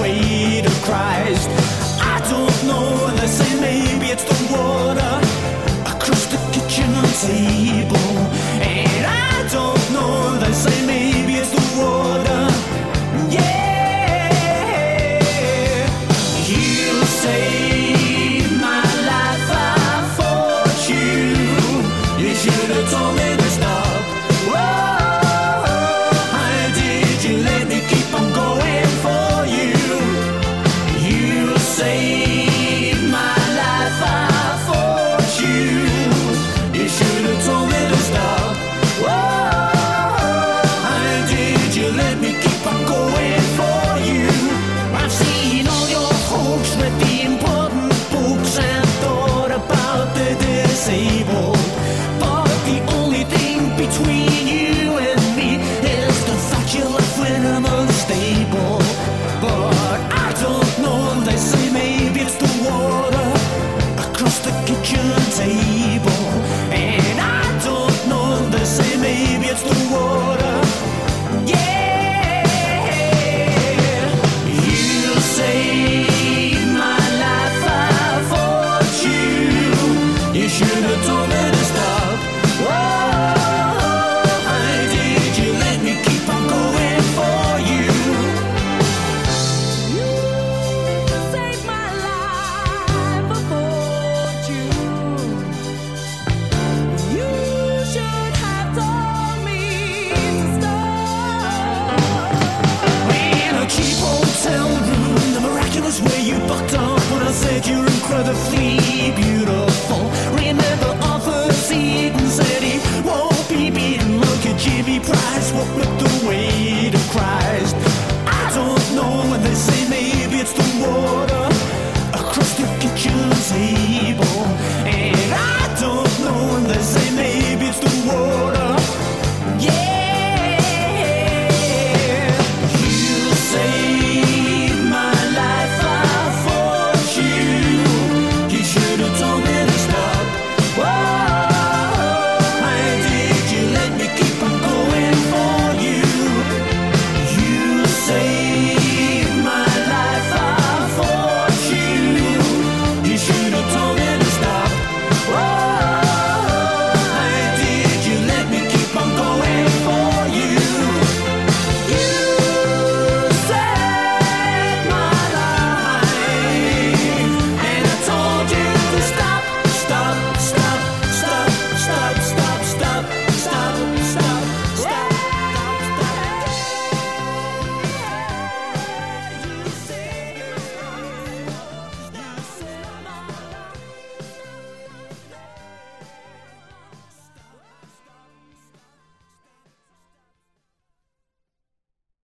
weight of Christ. I don't know, say maybe it's the water across the kitchen table. I don't know. Pourtant, pour un c'est you're incredibly